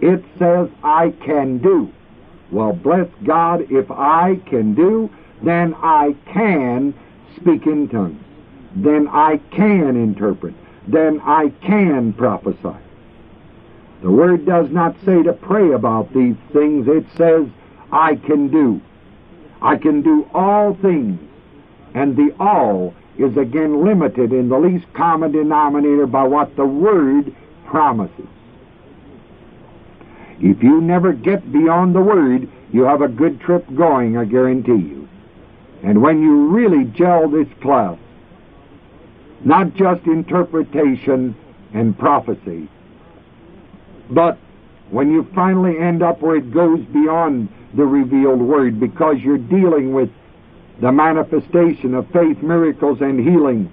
It says, I can do. Well, bless God, if I can do, then I can speak in tongues. Then I can interpret. Then I can prophesy. The Word does not say to pray about these things. It says, I can do. I can do all things. And the all is again limited in the least common denominator by what the Word promises. If you never get beyond the Word, you have a good trip going, I guarantee you. And when you really gel this class, not just interpretation and prophecy, but when you finally end up where it goes beyond the revealed Word, because you're dealing with the manifestation of faith, miracles, and healing,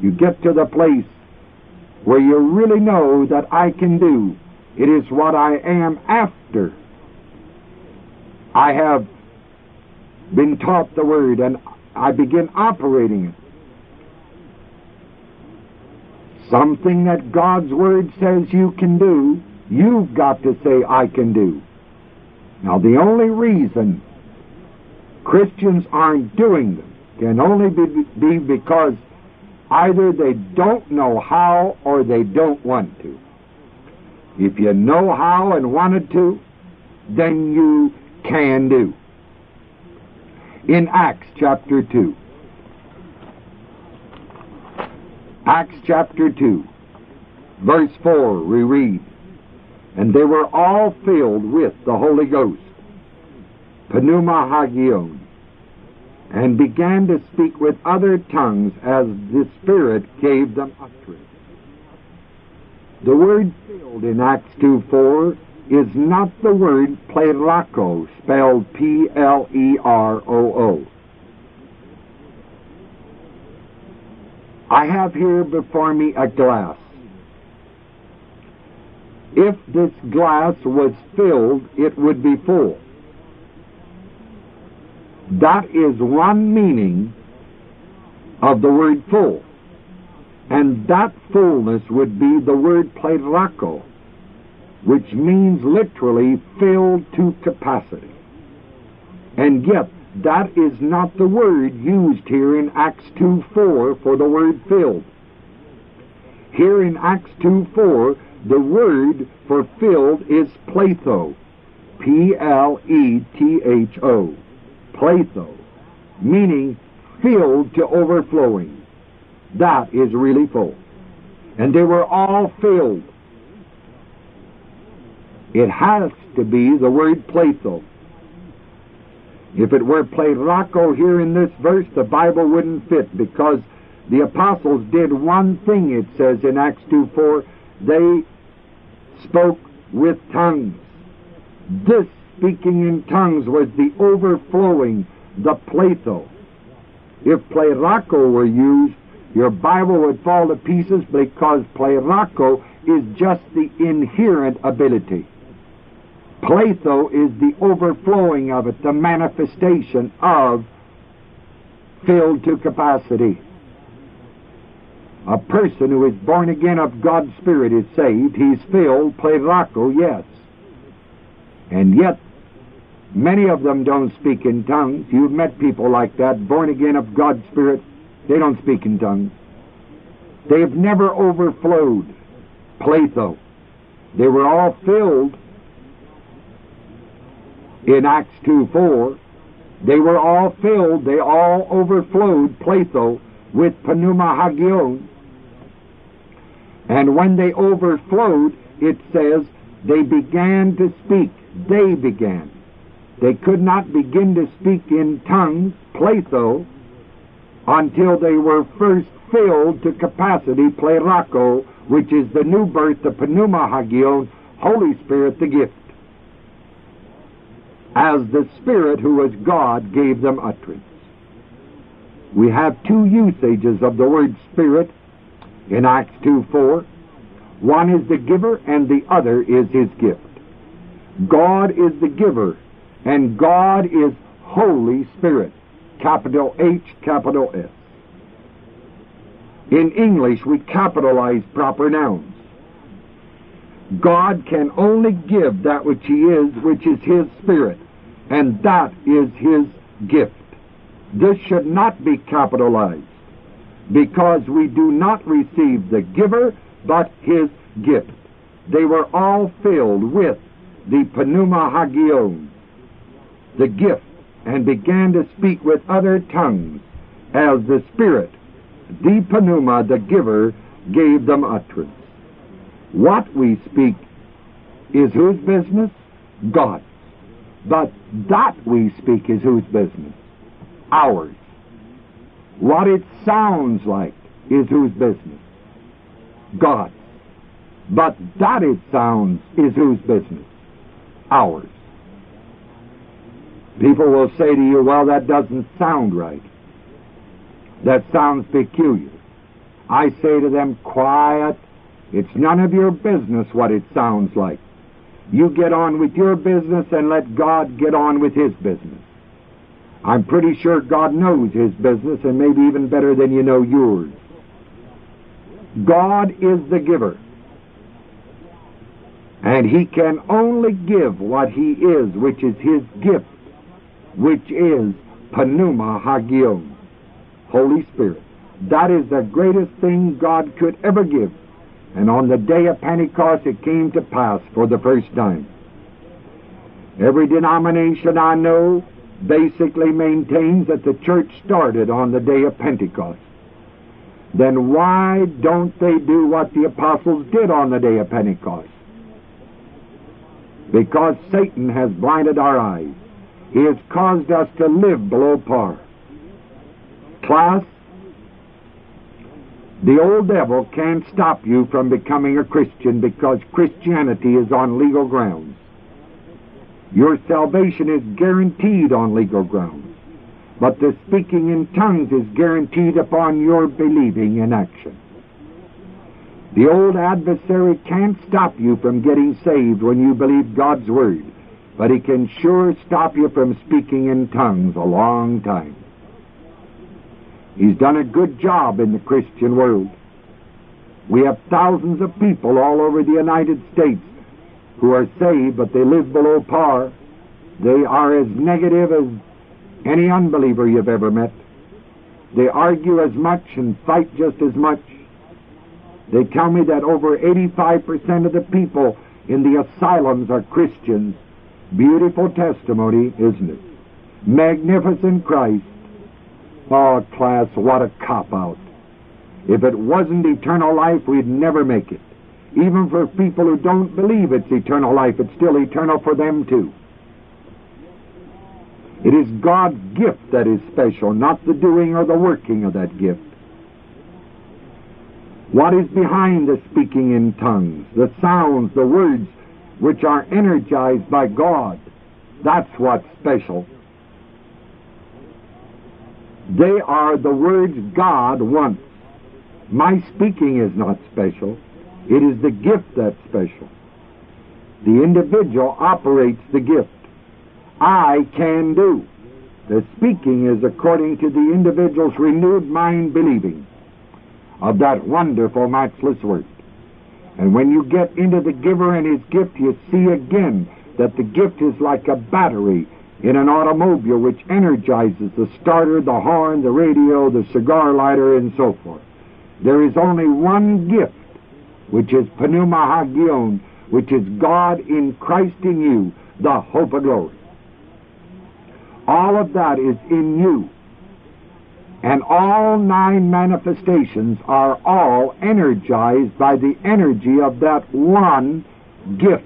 you get to the place where you really know that I can do. It is what I am after. I have been taught the Word and I begin operating it. Something that God's Word says you can do, you've got to say, I can do. Now, the only reason Christians aren't doing them can only be, be because either they don't know how or they don't want to. If you know how and wanted to, then you can do. In Acts chapter 2, Acts chapter 2, verse 4, we read, And they were all filled with the Holy Ghost, pneuma hagion, and began to speak with other tongues as the Spirit gave them utterance. The word filled in Acts 2 4 is not the word pleroo, spelled P L E R O O. I have here before me a glass. If this glass was filled, it would be full. That is one meaning of the word full. And that fullness would be the word pleroo, which means literally filled to capacity. And yet, that is not the word used here in Acts 2.4 for the word filled. Here in Acts 2.4, the word for filled is pletho. P L E T H O. Pletho. Meaning filled to overflowing. That is really full. And they were all filled. It has to be the word pletho. If it were pleroo here in this verse, the Bible wouldn't fit because the apostles did one thing, it says in Acts 2 4. They spoke with tongues. This speaking in tongues was the overflowing, the pletho. If pleroo were used, your Bible would fall to pieces because pleroo is just the inherent ability. Pletho is the overflowing of it, the manifestation of filled to capacity. A person who is born again of God's Spirit is saved. He's filled, pleroo, yes. And yet, many of them don't speak in tongues. You've met people like that, born again of God's Spirit. They don't speak in tongues. They've never overflowed, pletho. They were all filled in Acts 2 4, they were all filled, they all overflowed, pletho, with pneuma hagion. And when they overflowed, it says, they began to speak. They began. They could not begin to speak in tongues, pletho, until they were first filled to capacity, pleroo, which is the new birth, the pneuma hagion, Holy Spirit, the gift as the Spirit who was God gave them utterance. We have two usages of the word Spirit in Acts 2 4. One is the giver, and the other is his gift. God is the giver, and God is Holy Spirit, capital H, capital S. In English, we capitalize proper nouns. God can only give that which He is, which is His Spirit, and that is His gift. This should not be capitalized because we do not receive the giver, but His gift. They were all filled with the pneuma hagion, the gift, and began to speak with other tongues as the Spirit, the pneuma, the giver, gave them utterance. What we speak is whose business? God's. But that we speak is whose business? Ours. What it sounds like is whose business? God's. But that it sounds is whose business? Ours. People will say to you, well, that doesn't sound right. That sounds peculiar. I say to them, quiet. It's none of your business what it sounds like. You get on with your business and let God get on with His business. I'm pretty sure God knows His business and maybe even better than you know yours. God is the giver. And He can only give what He is, which is His gift, which is Pneuma Hagion, Holy Spirit. That is the greatest thing God could ever give. And on the day of Pentecost, it came to pass for the first time. Every denomination I know basically maintains that the church started on the day of Pentecost. Then why don't they do what the apostles did on the day of Pentecost? Because Satan has blinded our eyes. He has caused us to live below par. Class, the old devil can't stop you from becoming a Christian because Christianity is on legal grounds. Your salvation is guaranteed on legal grounds. But the speaking in tongues is guaranteed upon your believing in action. The old adversary can't stop you from getting saved when you believe God's Word, but he can sure stop you from speaking in tongues a long time. He's done a good job in the Christian world. We have thousands of people all over the United States who are saved, but they live below par. They are as negative as any unbeliever you've ever met. They argue as much and fight just as much. They tell me that over 85% of the people in the asylums are Christians. Beautiful testimony, isn't it? Magnificent Christ. Oh, class, what a cop out. If it wasn't eternal life, we'd never make it. Even for people who don't believe it's eternal life, it's still eternal for them too. It is God's gift that is special, not the doing or the working of that gift. What is behind the speaking in tongues? The sounds, the words which are energized by God. That's what's special. They are the words God wants. My speaking is not special. It is the gift that's special. The individual operates the gift. I can do. The speaking is according to the individual's renewed mind believing of that wonderful, matchless word. And when you get into the giver and his gift, you see again that the gift is like a battery in an automobile which energizes the starter, the horn, the radio, the cigar lighter, and so forth. There is only one gift, which is pneuma hagion, which is God in Christ in you, the hope of glory. All of that is in you. And all nine manifestations are all energized by the energy of that one gift.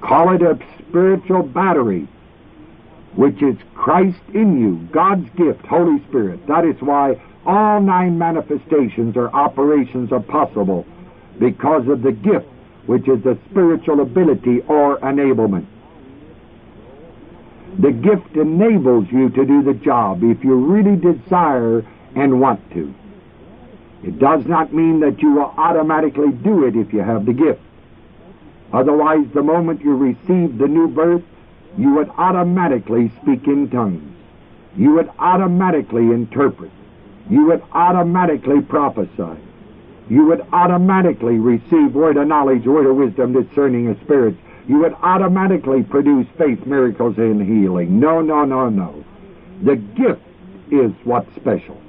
Call it a spiritual battery which is Christ in you, God's gift, Holy Spirit. That is why all nine manifestations or operations are possible because of the gift, which is the spiritual ability or enablement. The gift enables you to do the job if you really desire and want to. It does not mean that you will automatically do it if you have the gift. Otherwise, the moment you receive the new birth, you would automatically speak in tongues. You would automatically interpret. You would automatically prophesy. you would automatically receive word of knowledge, word of wisdom, discerning of spirits. You would automatically produce faith, miracles, and healing. No, no, no, no. The gift is what's special.